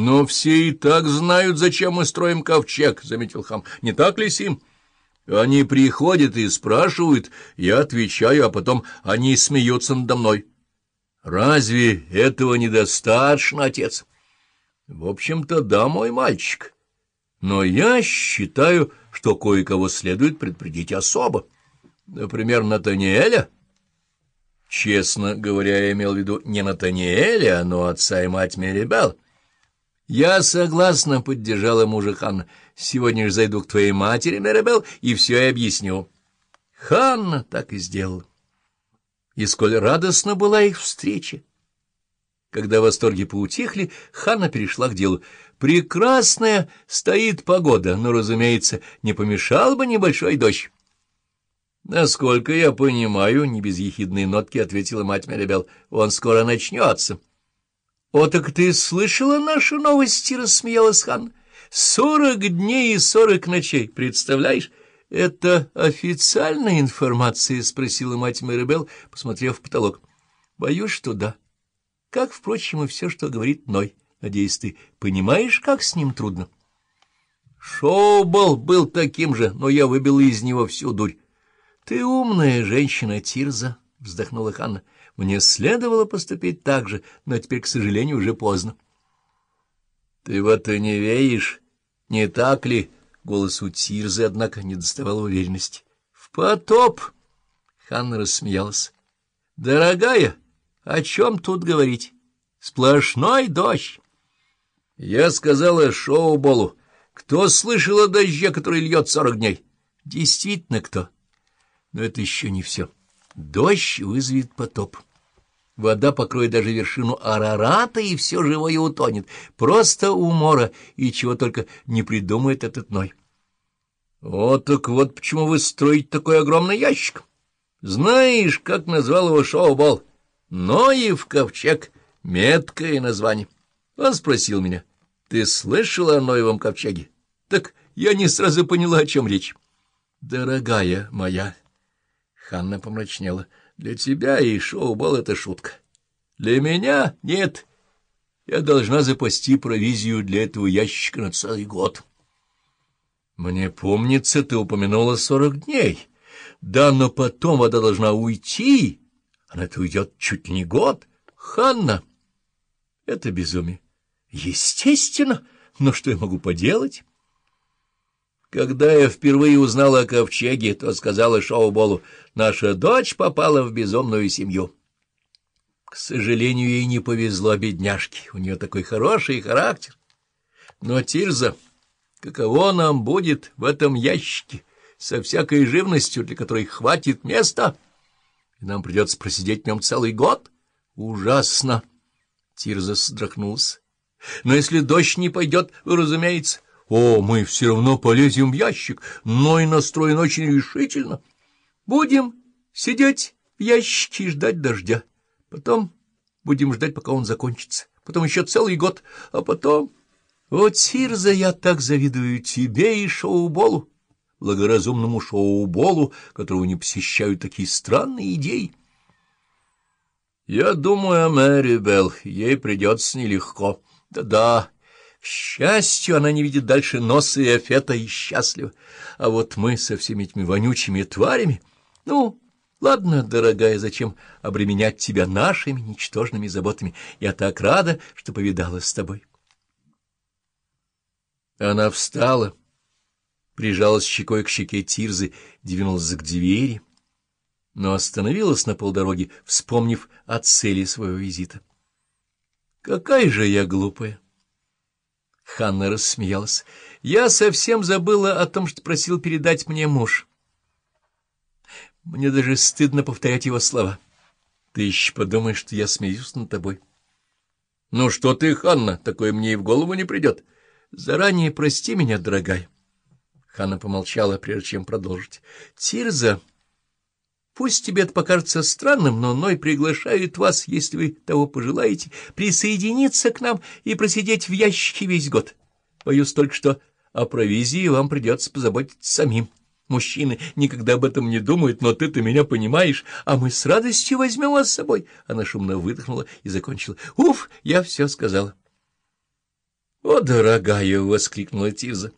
Но все и так знают, зачем мы строим ковчег, — заметил хам. Не так ли, Сим? Они приходят и спрашивают, я отвечаю, а потом они смеются надо мной. Разве этого недостаточно, отец? В общем-то, да, мой мальчик. Но я считаю, что кое-кого следует предупредить особо. Например, Натаниэля. Честно говоря, я имел в виду не Натаниэля, но отца и мать Мерибел. Я согласна, — поддержала мужа Ханна. Сегодня же зайду к твоей матери, Мерибел, и все и объясню. Ханна так и сделала. И сколь радостна была их встреча. Когда восторги поутихли, Ханна перешла к делу. «Прекрасная стоит погода, но, разумеется, не помешал бы небольшой дождь». «Насколько я понимаю, — не без ехидной нотки ответила мать Меребел, — он скоро начнется». «О, так ты слышала наши новости?» — рассмеялась Ханна. «Сорок дней и сорок ночей, представляешь?» «Это официальная информация?» — спросила мать Мэрибел, посмотрев в потолок. «Боюсь, что да. Как, впрочем, и все, что говорит Ной. Надеюсь, ты понимаешь, как с ним трудно?» «Шоубол был таким же, но я выбила из него всю дурь». «Ты умная женщина, Тирза», — вздохнула Ханна. «Мне следовало поступить так же, но теперь, к сожалению, уже поздно». «Ты в это не веришь, не так ли?» Голосу Тирзы, однако, не доставало уверенности. — В потоп! — Ханна рассмеялась. — Дорогая, о чем тут говорить? Сплошной дождь. Я сказала Шоу-Болу, кто слышал о дожде, который льет сорок дней? Действительно, кто? Но это еще не все. Дождь вызовет потоп. Вода покроет даже вершину Арарата, и все живое утонет. Просто умора, и чего только не придумает этот Ной. Вот так вот почему вы строите такой огромный ящик. Знаешь, как назвал его Шоубол? Ноев ковчег. Меткое название. Он спросил меня, ты слышала о Ноевом ковчеге? Так я не сразу поняла, о чем речь. Дорогая моя, Ханна помрачнела, для тебя и Шоубол — это шутка. Для меня нет. Я должна запасти провизию для этого ящика на целый год. Мне помнится, ты упомянула сорок дней. Да, но потом вода должна уйти. Она это уйдет чуть не год. Ханна, это безумие. Естественно, но что я могу поделать? Когда я впервые узнала о ковчеге, то сказала Шоу-Болу, наша дочь попала в безумную семью. К сожалению, ей не повезло, бедняжке, у нее такой хороший характер. Но Тирза... Каково нам будет в этом ящике со всякой живностью, для которой хватит места? И нам придется просидеть в нем целый год? Ужасно! Тирза сдрахнулся. Но если дождь не пойдет, разумеется... О, мы все равно полезем в ящик, но и настроен очень решительно. Будем сидеть в ящике и ждать дождя. Потом будем ждать, пока он закончится. Потом еще целый год, а потом... Вот, Сирза, я так завидую тебе и Шоуболу, благоразумному Шоуболу, которого не посещают такие странные идеи. Я думаю о Мэри Белл, ей придется нелегко. Да-да, счастью, она не видит дальше носа и Афета и счастлива. А вот мы со всеми этими вонючими тварями... Ну, ладно, дорогая, зачем обременять тебя нашими ничтожными заботами? Я так рада, что повидалась с тобой. Она встала, прижалась щекой к щеке Тирзы, двинулась к двери, но остановилась на полдороги, вспомнив о цели своего визита. «Какая же я глупая!» Ханна рассмеялась. «Я совсем забыла о том, что просил передать мне муж. Мне даже стыдно повторять его слова. Ты еще подумаешь, что я смеюсь над тобой». «Ну что ты, Ханна, такое мне и в голову не придет». Заранее прости меня, дорогая. Ханна помолчала, прежде чем продолжить. Тирза, пусть тебе это покажется странным, но Ной приглашает вас, если вы того пожелаете, присоединиться к нам и просидеть в ящике весь год. Боюсь только, что о провизии вам придется позаботиться самим. Мужчины никогда об этом не думают, но ты-то меня понимаешь, а мы с радостью возьмем вас с собой. Она шумно выдохнула и закончила. Уф, я все сказала. «О, дорогая!» — воскликнула Тирза.